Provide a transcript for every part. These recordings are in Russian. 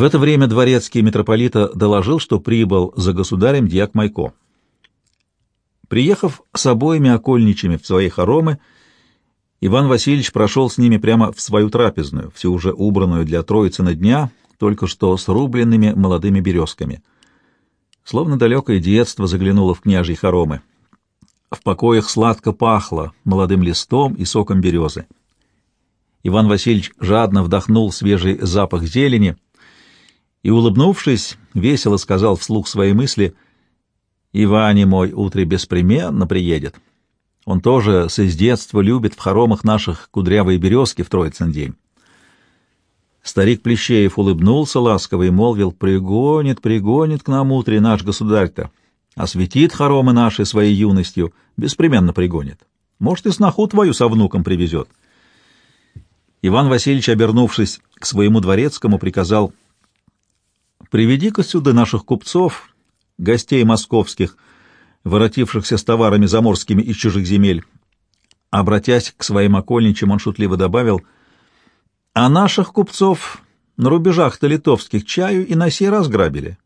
В это время дворецкий митрополита доложил, что прибыл за государем дьяк Майко. Приехав с обоими окольничами в свои хоромы, Иван Васильевич прошел с ними прямо в свою трапезную, всю уже убранную для Троицына дня, только что с рубленными молодыми березками. Словно далекое детство заглянуло в княжьи хоромы. В покоях сладко пахло молодым листом и соком березы. Иван Васильевич жадно вдохнул свежий запах зелени и, улыбнувшись, весело сказал вслух свои мысли — Иване мой утре беспременно приедет. Он тоже с из детства любит в хоромах наших кудрявые березки в Троицын день. Старик Плещеев улыбнулся ласково и молвил, «Пригонит, пригонит к нам утре наш государь-то, осветит хоромы наши своей юностью, беспременно пригонит. Может, и сноху твою со внуком привезет». Иван Васильевич, обернувшись к своему дворецкому, приказал, «Приведи-ка сюда наших купцов, гостей московских, воротившихся с товарами заморскими из чужих земель. Обратясь к своим окольничам, он шутливо добавил, «А наших купцов на рубежах-то литовских чаю и на сей раз грабили».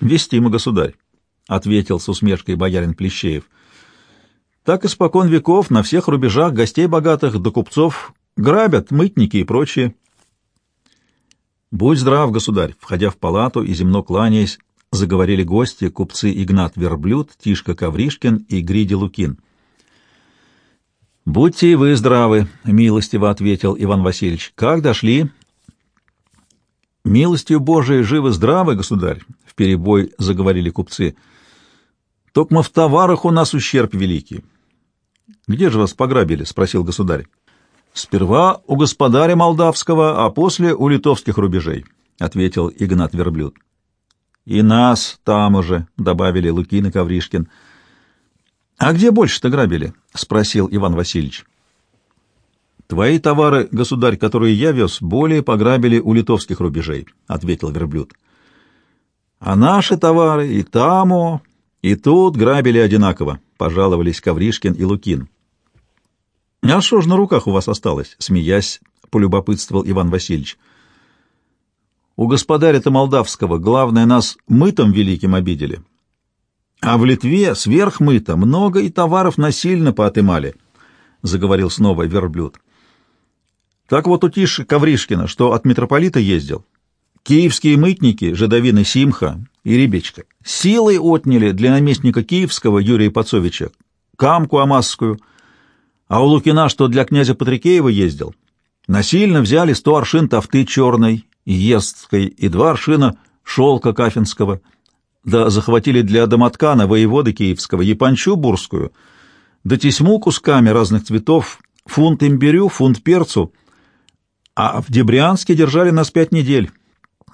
«Вестимо, государь», — ответил с усмешкой боярин Плещеев. «Так испокон веков на всех рубежах гостей богатых до купцов грабят мытники и прочие». «Будь здрав, государь», — входя в палату и земно кланяясь, заговорили гости, купцы Игнат Верблюд, Тишка Ковришкин и Гриди Лукин. «Будьте и вы здравы», — милостиво ответил Иван Васильевич. «Как дошли?» «Милостью Божией живы-здравы, государь», — вперебой заговорили купцы. «Токмо в товарах у нас ущерб великий». «Где же вас пограбили?» — спросил государь. «Сперва у господаря молдавского, а после у литовских рубежей», — ответил Игнат Верблюд. И нас там уже, — добавили Лукин и Ковришкин. — А где больше-то грабили? — спросил Иван Васильевич. — Твои товары, государь, которые я вез, более пограбили у литовских рубежей, — ответил верблюд. — А наши товары и тамо, и тут грабили одинаково, — пожаловались Ковришкин и Лукин. — А что ж на руках у вас осталось? — смеясь, полюбопытствовал Иван Васильевич. — у господаря-то молдавского главное нас мытом великим обидели. А в Литве сверх мыта много и товаров насильно поотымали, — заговорил снова верблюд. Так вот у Тиши Ковришкина, что от митрополита ездил, киевские мытники, жидовины Симха и Ребечка, силой отняли для наместника киевского Юрия Пацовича камку амасскую, а у Лукина, что для князя Патрикеева ездил, насильно взяли сто аршин тафты черной Естской и два аршина шелка кафинского, да захватили для домоткана воеводы киевского япончу бурскую, да тесьму кусками разных цветов, фунт имбирю, фунт перцу, а в Дебрянске держали нас пять недель,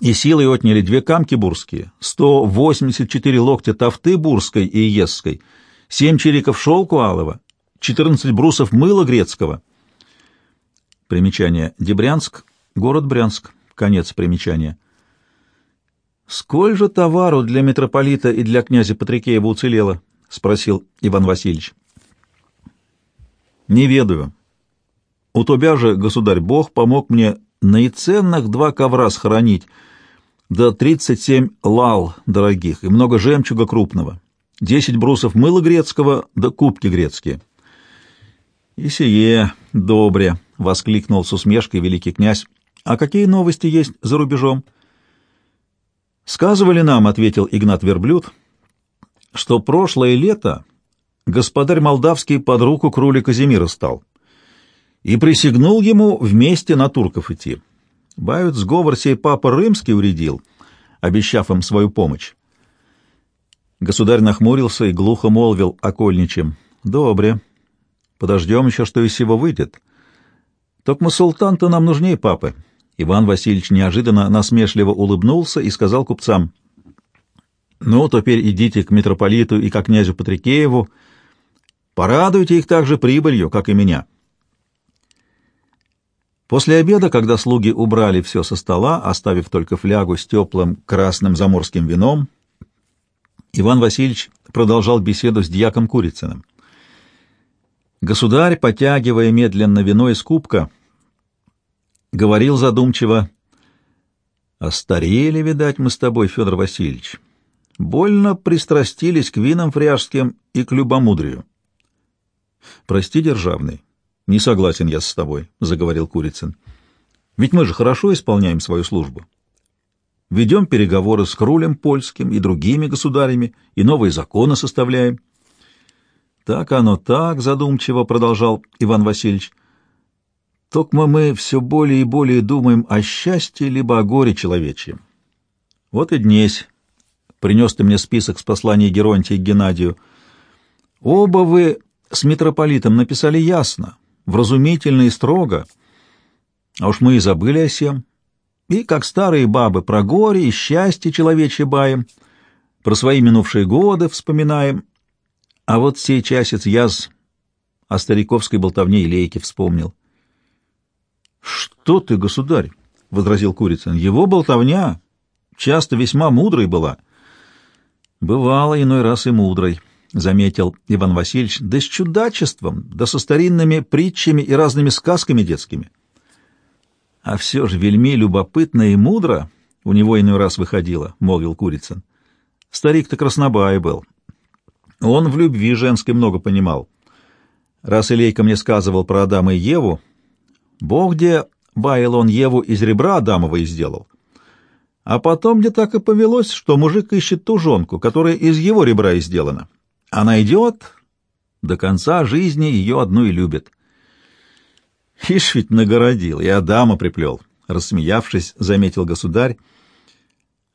и силой отняли две камки бурские, сто восемьдесят четыре локтя тафты бурской и естской, семь чириков шелку алого, четырнадцать брусов мыла грецкого. Примечание. Дебрянск, город Брянск. Конец примечания. «Сколь же товару для митрополита и для князя Патрикеева уцелело?» — спросил Иван Васильевич. «Не ведаю. У тебя же, государь Бог, помог мне наиценных два ковра схоронить, да тридцать семь лал дорогих и много жемчуга крупного, десять брусов мыла грецкого да кубки грецкие». «И сие добре!» — воскликнул с усмешкой великий князь. А какие новости есть за рубежом? Сказывали нам, — ответил Игнат Верблюд, — что прошлое лето господарь молдавский под руку крули Казимира стал и присягнул ему вместе на турков идти. Бают сговор сей папа Рымский уредил, обещав им свою помощь. Государь нахмурился и глухо молвил окольничем. — Добре. Подождем еще, что из сего выйдет. Только султан-то нам нужнее папы. Иван Васильевич неожиданно насмешливо улыбнулся и сказал купцам, «Ну, теперь идите к митрополиту и к князю Патрикееву, порадуйте их также прибылью, как и меня». После обеда, когда слуги убрали все со стола, оставив только флягу с теплым красным заморским вином, Иван Васильевич продолжал беседу с дьяком Курицыным. Государь, потягивая медленно вино из кубка, говорил задумчиво, Остарели, видать, мы с тобой, Федор Васильевич. Больно пристрастились к винам фряжским и к любомудрию. Прости, державный, не согласен я с тобой, — заговорил Курицын. Ведь мы же хорошо исполняем свою службу. Ведем переговоры с Крулем Польским и другими государями, и новые законы составляем. Так оно так, задумчиво продолжал Иван Васильевич. Только мы все более и более думаем о счастье либо о горе человечьем. Вот и днесь принес ты мне список с посланий Геронтия к Геннадию. Оба вы с митрополитом написали ясно, вразумительно и строго, а уж мы и забыли о сем. И, как старые бабы, про горе и счастье человечье баем, про свои минувшие годы вспоминаем. А вот сей часец я о стариковской болтовне и вспомнил. — Что ты, государь? — возразил Курицын. — Его болтовня часто весьма мудрой была. — Бывало иной раз и мудрой, — заметил Иван Васильевич, — да с чудачеством, да со старинными притчами и разными сказками детскими. — А все же вельми любопытно и мудро у него иной раз выходило, — молвил Курицын. Старик-то краснобай был. Он в любви женской много понимал. Раз Илейка мне сказывал про Адама и Еву, Бог где баял он Еву из ребра Адамова и сделал. А потом где так и повелось, что мужик ищет ту жонку, которая из его ребра и сделана. Она идет, до конца жизни ее одну и любит. Ишь ведь нагородил, и Адама приплел. Рассмеявшись, заметил государь,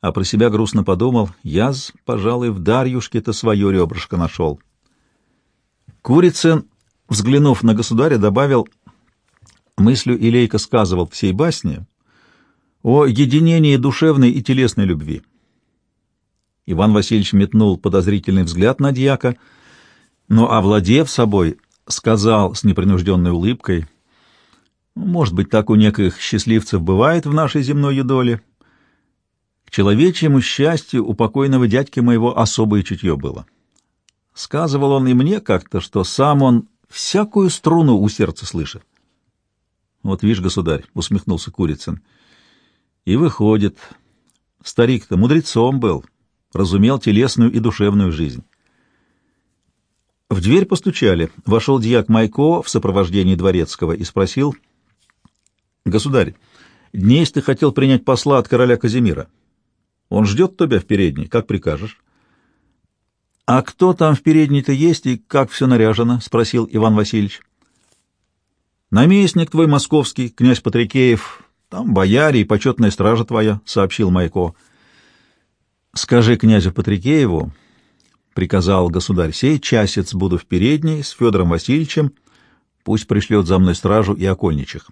а про себя грустно подумал, я, пожалуй, в Дарьюшке-то свое ребрышко нашел. Курицын, взглянув на государя, добавил, мыслью Илейка сказывал всей басне о единении душевной и телесной любви. Иван Васильевич метнул подозрительный взгляд на дьяка, но, овладев собой, сказал с непринужденной улыбкой, «Может быть, так у неких счастливцев бывает в нашей земной юдоле. К человечьему счастью у покойного дядьки моего особое чутье было. Сказывал он и мне как-то, что сам он всякую струну у сердца слышит. Вот видишь, государь, — усмехнулся Курицын, — и выходит, старик-то мудрецом был, разумел телесную и душевную жизнь. В дверь постучали. Вошел дьяк Майко в сопровождении дворецкого и спросил, — Государь, днесь ты хотел принять посла от короля Казимира. Он ждет тебя в передней, как прикажешь. — А кто там в передней-то есть и как все наряжено? — спросил Иван Васильевич. Наместник твой московский, князь Патрикеев, там бояре и почетная стража твоя, — сообщил Майко. — Скажи князю Патрикееву, — приказал государь, — сей часец буду в передней с Федором Васильевичем, пусть пришлет за мной стражу и окольничих.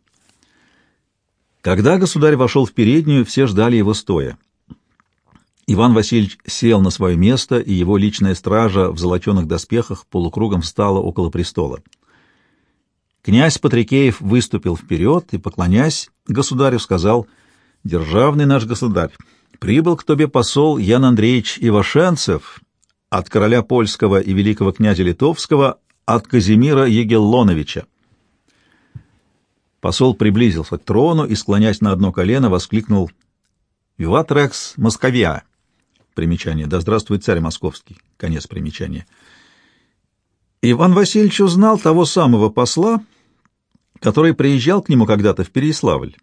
Когда государь вошел в переднюю, все ждали его стоя. Иван Васильевич сел на свое место, и его личная стража в золоченых доспехах полукругом встала около престола. Князь Патрикеев выступил вперед и, поклонясь государю, сказал, «Державный наш государь, прибыл к тебе посол Ян Андреевич Ивашенцев от короля польского и великого князя литовского, от Казимира Егеллоновича». Посол приблизился к трону и, склонясь на одно колено, воскликнул «Виватрекс Московия!» Примечание «Да здравствует царь московский!» Конец примечания. Иван Васильевич узнал того самого посла, который приезжал к нему когда-то в Переяславль.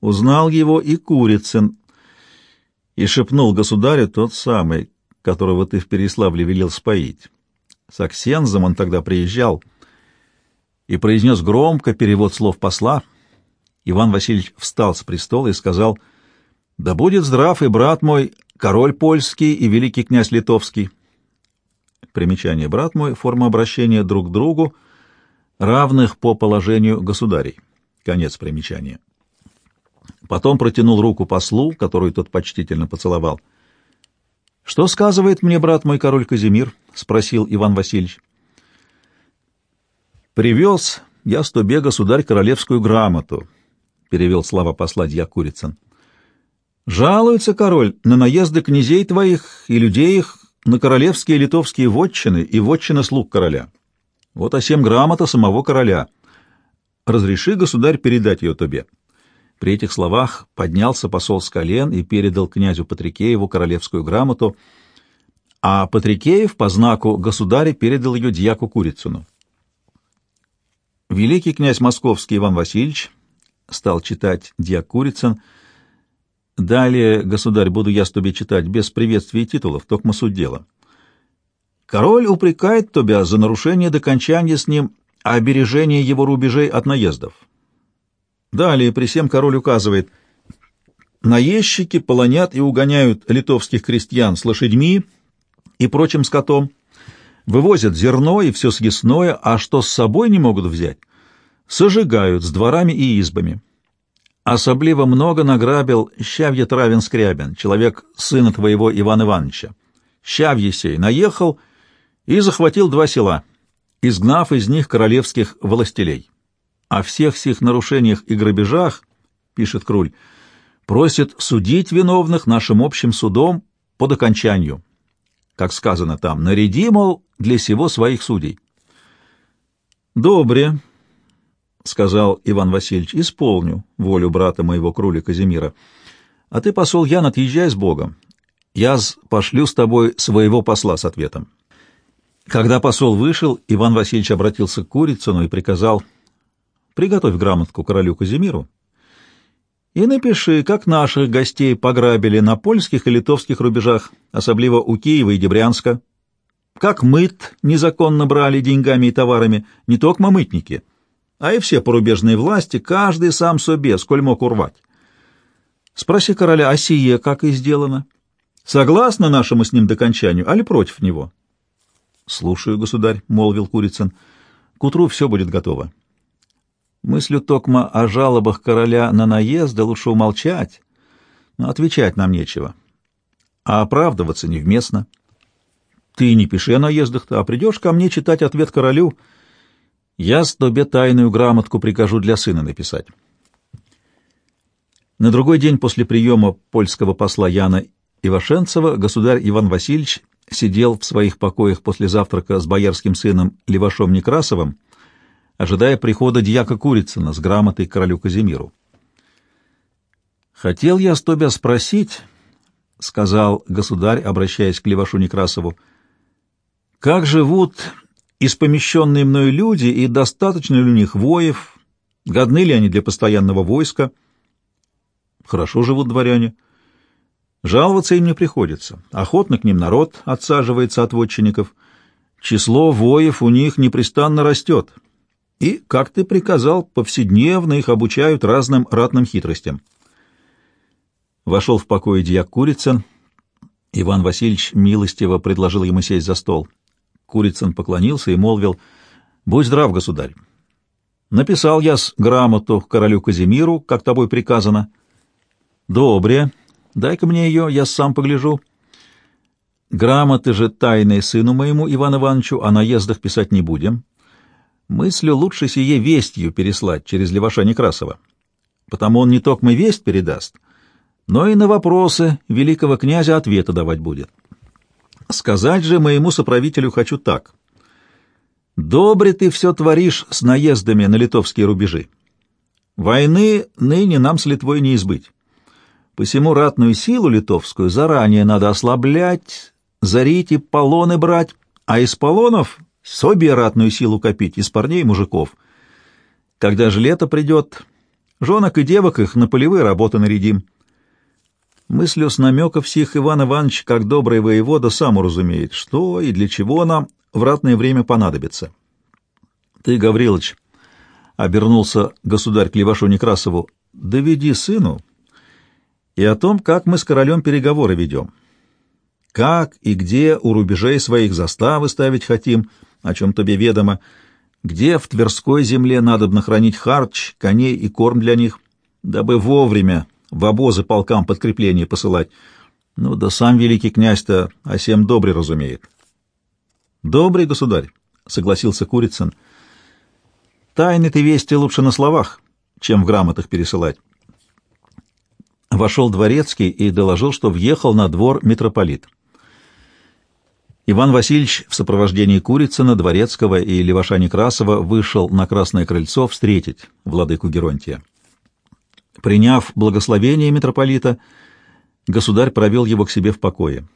Узнал его и Курицын, и шепнул государю тот самый, которого ты в Переяславле велел споить. С Аксензом он тогда приезжал и произнес громко перевод слов посла. Иван Васильевич встал с престола и сказал, «Да будет здрав и брат мой, король польский и великий князь литовский». Примечание «брат мой» — форма обращения друг к другу — равных по положению государей. Конец примечания. Потом протянул руку послу, которую тот почтительно поцеловал. — Что сказывает мне брат мой король Казимир? — спросил Иван Васильевич. — Привез я с тобе, государь, королевскую грамоту, — перевел слова посла дьяк Курицын. — Жалуется король на наезды князей твоих и людей их на королевские литовские вотчины и вотчины слуг короля. Вот осем грамота самого короля. Разреши, государь, передать ее тебе. При этих словах поднялся посол с колен и передал князю Патрикееву королевскую грамоту, а Патрикеев по знаку государя передал ее дьяку Курицыну. Великий князь московский Иван Васильевич стал читать дьяк Курицын. Далее, государь, буду я с тобой читать без приветствия и титулов, только суть дела. Король упрекает тебя за нарушение докончания с ним обережения его рубежей от наездов. Далее при всем король указывает, наездчики полонят и угоняют литовских крестьян с лошадьми и прочим скотом, вывозят зерно и все съестное, а что с собой не могут взять, сожигают с дворами и избами. Особливо много награбил Щавье Травин Скрябин, человек сына твоего Ивана Ивановича. Щавье сей наехал и захватил два села, изгнав из них королевских властелей. О всех сих нарушениях и грабежах, пишет Круль, просит судить виновных нашим общим судом под окончанию. Как сказано там, наряди, мол, для сего своих судей. «Добре», — сказал Иван Васильевич, — «исполню волю брата моего Круля Казимира. А ты, посол Ян, отъезжай с Богом. Я пошлю с тобой своего посла с ответом». Когда посол вышел, Иван Васильевич обратился к Курицыну и приказал «Приготовь грамотку королю Казимиру и напиши, как наших гостей пограбили на польских и литовских рубежах, особливо у Киева и Дебрянска, как мыт незаконно брали деньгами и товарами не только мытники, а и все порубежные власти, каждый сам себе, сколь мог урвать. Спроси короля, а сие как и сделано? Согласно нашему с ним докончанию, али против него? — Слушаю, государь, — молвил Курицын. — К утру все будет готово. Мыслю Токма о жалобах короля на наезды лучше умолчать, но отвечать нам нечего. А оправдываться невместно. Ты не пиши о наездах-то, а придешь ко мне читать ответ королю. Я тебе тайную грамотку прикажу для сына написать. На другой день после приема польского посла Яна Ивашенцева государь Иван Васильевич сидел в своих покоях после завтрака с боярским сыном Левашом Некрасовым, ожидая прихода дьяка Курицына с грамотой королю Казимиру. «Хотел я с тебя спросить, — сказал государь, обращаясь к Левашу Некрасову, — как живут испомещенные мною люди и достаточно ли у них воев, годны ли они для постоянного войска? Хорошо живут дворяне». Жаловаться им не приходится. Охотно к ним народ отсаживается от вотчинников. Число воев у них непрестанно растет. И, как ты приказал, повседневно их обучают разным ратным хитростям. Вошел в покой дьяк Курицын. Иван Васильевич милостиво предложил ему сесть за стол. Курицын поклонился и молвил, «Будь здрав, государь. Написал я с грамоту королю Казимиру, как тобой приказано». «Добре», Дай-ка мне ее, я сам погляжу. Грамоты же тайные сыну моему, Ивану Ивановичу, о наездах писать не будем. Мыслю лучше сие вестью переслать через Леваша Некрасова. Потому он не только мы весть передаст, но и на вопросы великого князя ответа давать будет. Сказать же моему соправителю хочу так. Добре ты все творишь с наездами на литовские рубежи. Войны ныне нам с Литвой не избыть. Посему ратную силу литовскую заранее надо ослаблять, зарить и полоны брать, а из полонов себе ратную силу копить, из парней и мужиков. Когда же лето придет, жонок и девок их на полевые работы нарядим. Мыслю с намеков сих Иван Иванович, как добрый воевода, сам уразумеет, что и для чего нам в ратное время понадобится. Ты, Гаврилович, — обернулся государь к Левашу Некрасову, — доведи сыну, и о том, как мы с королем переговоры ведем. Как и где у рубежей своих заставы ставить хотим, о чем тебе ведомо, где в Тверской земле надо хранить харч, коней и корм для них, дабы вовремя в обозы полкам подкрепление посылать. Ну да сам великий князь-то о сем добрый разумеет. Добрый государь, — согласился Курицын. Тайны ты вести лучше на словах, чем в грамотах пересылать вошел дворецкий и доложил, что въехал на двор митрополит. Иван Васильевич в сопровождении Курицына, Дворецкого и Леваша Некрасова вышел на Красное крыльцо встретить владыку Геронтия. Приняв благословение митрополита, государь провел его к себе в покое.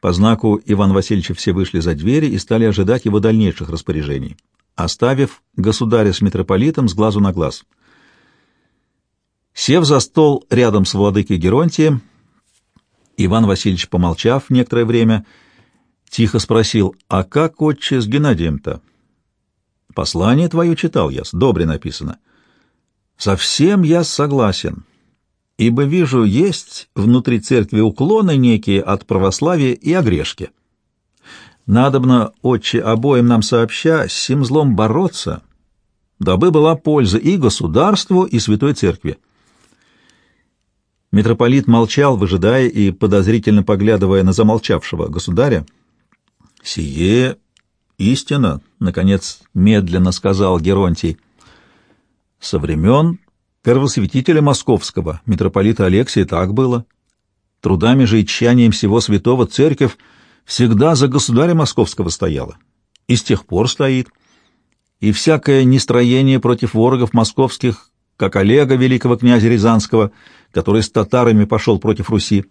По знаку Иван Васильевича все вышли за двери и стали ожидать его дальнейших распоряжений, оставив государя с митрополитом с глазу на глаз. Сев за стол рядом с владыкой Геронтием, Иван Васильевич, помолчав некоторое время, тихо спросил, «А как, отче, с Геннадием-то?» «Послание твое читал я, добре написано». «Совсем я согласен, ибо вижу, есть внутри церкви уклоны некие от православия и огрешки. Надобно, отче, обоим нам сообща, с сим злом бороться, дабы была польза и государству, и святой церкви». Митрополит молчал, выжидая и подозрительно поглядывая на замолчавшего государя. «Сие истина», — наконец медленно сказал Геронтий. «Со времен первосвятителя Московского, митрополита Алексия, так было. Трудами же и тщанием всего святого церковь всегда за государя Московского стояла. И с тех пор стоит. И всякое нестроение против ворогов московских, как Олега, великого князя Рязанского, — который с татарами пошел против Руси.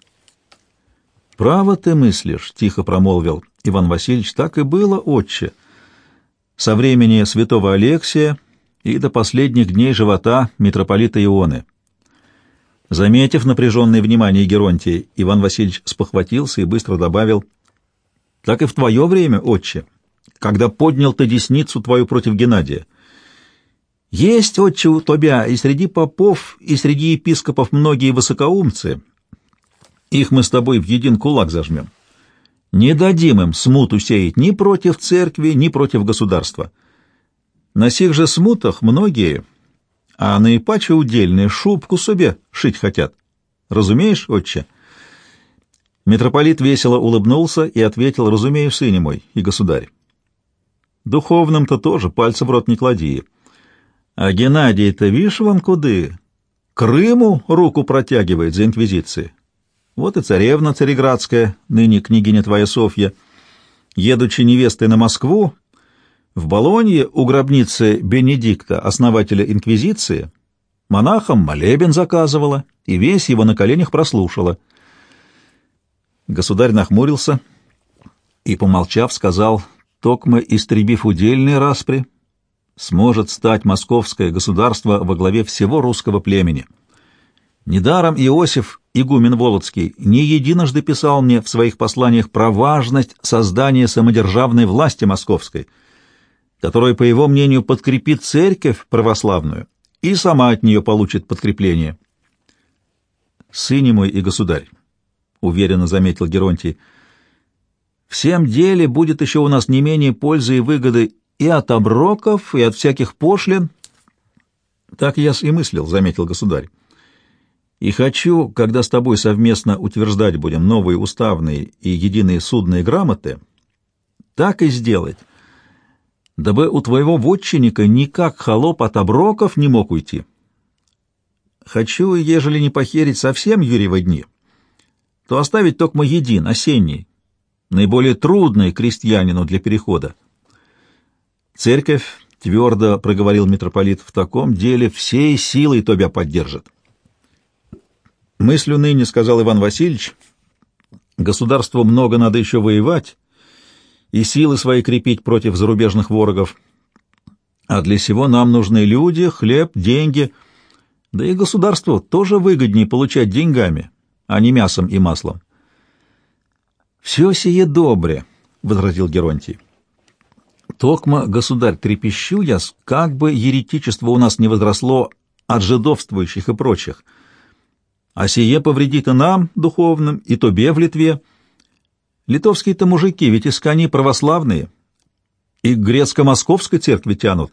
«Право ты мыслишь», — тихо промолвил Иван Васильевич, — «так и было, отче. Со времени святого Алексия и до последних дней живота митрополита Ионы». Заметив напряженное внимание Геронтия, Иван Васильевич спохватился и быстро добавил, «Так и в твое время, отче, когда поднял ты десницу твою против Геннадия, есть, отче, у тебя и среди попов, и среди епископов многие высокоумцы. Их мы с тобой в един кулак зажмем. Не дадим им смуту сеять ни против церкви, ни против государства. На сих же смутах многие, а наипаче удельные, шубку себе шить хотят. Разумеешь, отче?» Митрополит весело улыбнулся и ответил, «Разумею, сыне мой и государь. Духовным-то тоже пальцы в рот не клади. А Геннадий-то, видишь, вон куды? Крыму руку протягивает за инквизицией. Вот и царевна цареградская, ныне княгиня твоя Софья, едучи невестой на Москву, в Болонье у гробницы Бенедикта, основателя инквизиции, монахам молебен заказывала и весь его на коленях прослушала. Государь нахмурился и, помолчав, сказал, «Токмо истребив удельные распри, сможет стать московское государство во главе всего русского племени. Недаром Иосиф, игумен Володский, не единожды писал мне в своих посланиях про важность создания самодержавной власти московской, которая, по его мнению, подкрепит церковь православную и сама от нее получит подкрепление. «Сыне мой и государь», — уверенно заметил Геронтий, — «всем деле будет еще у нас не менее пользы и выгоды и от оброков, и от всяких пошлин. Так я и мыслил, — заметил государь. И хочу, когда с тобой совместно утверждать будем новые уставные и единые судные грамоты, так и сделать, дабы у твоего вотчинника никак холоп от оброков не мог уйти. Хочу, ежели не похерить совсем Юрьевы дни, то оставить только един, осенний, наиболее трудный крестьянину для перехода. Церковь, твердо проговорил митрополит, в таком деле всей силой тебя поддержит. Мыслю ныне, сказал Иван Васильевич, государству много надо еще воевать и силы свои крепить против зарубежных ворогов. А для сего нам нужны люди, хлеб, деньги, да и государству тоже выгоднее получать деньгами, а не мясом и маслом. «Все сие добре», — возразил Геронтий. Токма, государь, трепещу я, как бы еретичество у нас не возросло от жидовствующих и прочих. А сие повредит и нам, духовным, и тобе в Литве. Литовские-то мужики, ведь искони православные, и к грецко-московской церкви тянут,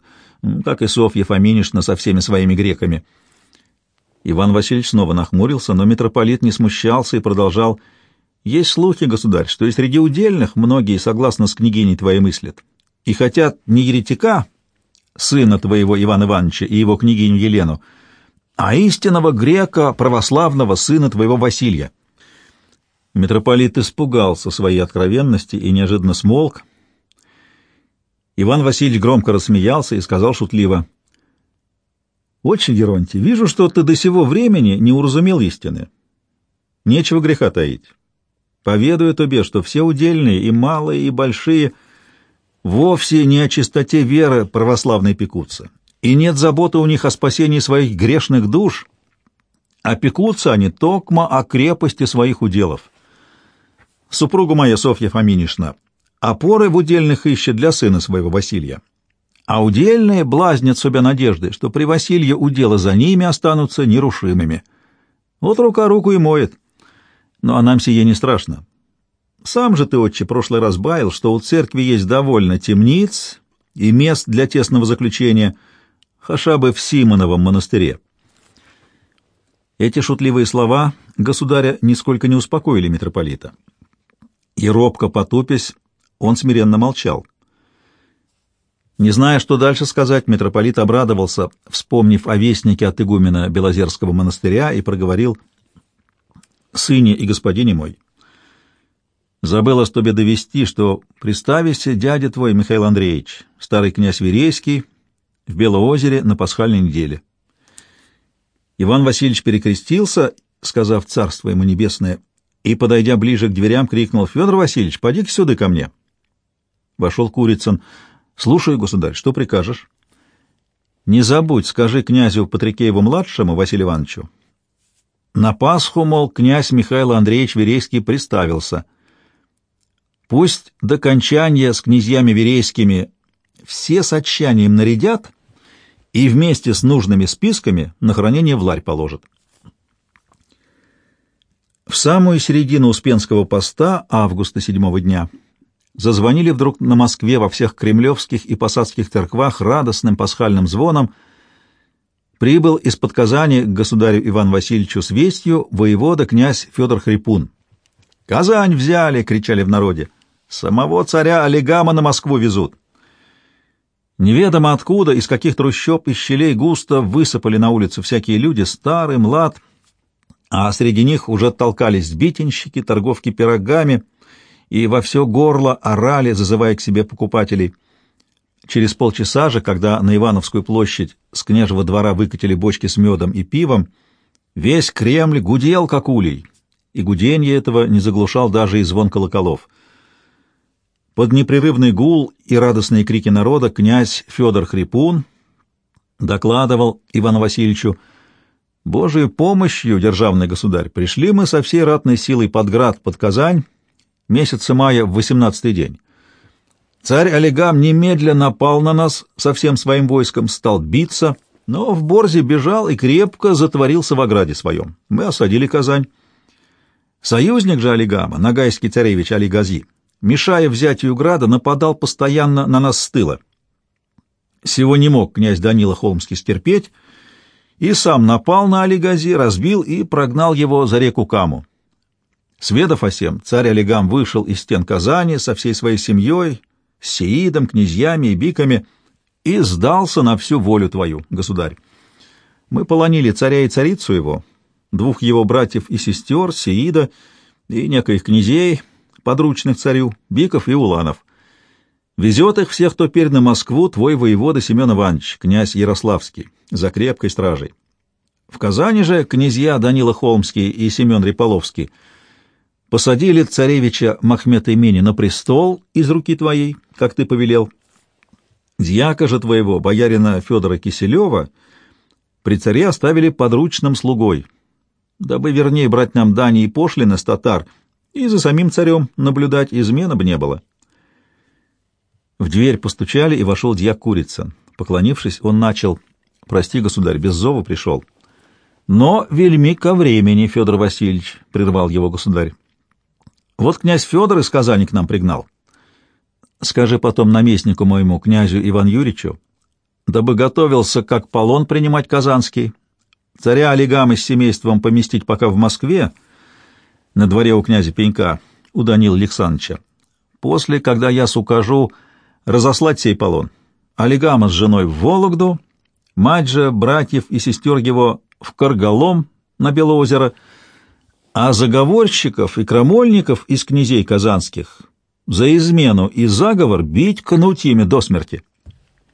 как и Софья Фоминишна со всеми своими греками. Иван Васильевич снова нахмурился, но митрополит не смущался и продолжал. «Есть слухи, государь, что и среди удельных многие согласно с княгиней твоей мыслят и хотят не еретика, сына твоего Ивана Ивановича и его княгиню Елену, а истинного грека, православного сына твоего Василия. Митрополит испугался своей откровенности и неожиданно смолк. Иван Васильевич громко рассмеялся и сказал шутливо, Очень, Геронтий, вижу, что ты до сего времени не уразумел истины. Нечего греха таить. Поведаю тебе, что все удельные, и малые, и большие, вовсе не о чистоте веры православной пекутся, и нет заботы у них о спасении своих грешных душ, а пекутся они токмо о крепости своих уделов. Супруга моя Софья Фоминишна опоры в удельных ищет для сына своего Василия. А удельные блазнят себя надеждой, что при Василии удела за ними останутся нерушимыми. Вот рука руку и моет. Ну, а нам сие не страшно. Сам же ты, отче, прошлый раз баял, что у церкви есть довольно темниц и мест для тесного заключения, хаша бы в Симоновом монастыре. Эти шутливые слова государя нисколько не успокоили митрополита. И робко потупясь, он смиренно молчал. Не зная, что дальше сказать, митрополит обрадовался, вспомнив о вестнике от игумена Белозерского монастыря, и проговорил «Сыне и господине мой, забылось тебе довести, что приставися дядя твой Михаил Андреевич, старый князь Верейский, в Белоозере на пасхальной неделе». Иван Васильевич перекрестился, сказав «Царство ему небесное», и, подойдя ближе к дверям, крикнул «Федор Васильевич, поди-ка сюда ко мне». Вошел Курицын. «Слушай, государь, что прикажешь?» «Не забудь, скажи князю Патрикееву-младшему, Василию Ивановичу». На Пасху, мол, князь Михаил Андреевич Верейский приставился. Пусть до кончания с князьями Верейскими все с отчаянием нарядят и вместе с нужными списками на хранение в ларь положат. В самую середину Успенского поста августа седьмого дня зазвонили вдруг на Москве во всех кремлевских и посадских церквах радостным пасхальным звоном. Прибыл из-под Казани к государю Иван Васильевичу с вестью воевода князь Федор Хрипун. «Казань взяли!» — кричали в народе. «Самого царя Олегама на Москву везут!» Неведомо откуда, из каких трущоб и щелей густо высыпали на улицу всякие люди, старый, млад, а среди них уже толкались битенщики, торговки пирогами — и во все горло орали, зазывая к себе покупателей. Через полчаса же, когда на Ивановскую площадь с княжего двора выкатили бочки с медом и пивом, весь Кремль гудел, как улей, и гуденье этого не заглушал даже и звон колоколов. Под непрерывный гул и радостные крики народа князь Федор Хрипун докладывал Ивану Васильевичу, «Божией помощью, державный государь, пришли мы со всей ратной силой под град, под Казань, месяца мая в восемнадцатый день. Царь Олегам немедленно напал на нас со всем своим войском, стал биться, но в Борзе бежал и крепко затворился в ограде своем. Мы осадили Казань. Союзник же Олегама, нагайский царевич Олегази, мешая взятию града, нападал постоянно на нас с тыла. Сего не мог князь Данила Холмский стерпеть, и сам напал на Олегази, разбил и прогнал его за реку Каму. Сведав о сем, царь Олегам вышел из стен Казани со всей своей семьей, с Сеидом, князьями и биками, и сдался на всю волю твою, государь. Мы полонили царя и царицу его, двух его братьев и сестер, Сеида и некоих князей, подручных царю, биков и уланов. Везет их всех теперь на Москву твой воевода Семен Иванович, князь Ярославский, за крепкой стражей. В Казани же князья Данила Холмский и Семен Риполовский — посадили царевича Махмета Имени на престол из руки твоей, как ты повелел. Дьяка же твоего, боярина Федора Киселева, при царе оставили подручным слугой, дабы вернее брать нам дани и пошлины с татар, и за самим царем наблюдать измена бы не было. В дверь постучали, и вошел дьяк Курицын. Поклонившись, он начал «Прости, государь, без зова пришел». «Но вельми ко времени, Федор Васильевич», — прервал его государь. Вот князь Федор из Казани к нам пригнал. Скажи потом наместнику моему, князю Иван Юрьевичу, дабы готовился как полон принимать Казанский, царя Олегама с семейством поместить пока в Москве, на дворе у князя Пенька, у Данила Александровича. После, когда я сукажу, разослать сей полон. Олегама с женой в Вологду, мать же, братьев и сестер его в Каргалом на Белоозеро — а заговорщиков и крамольников из князей казанских за измену и заговор бить кнутьями до смерти.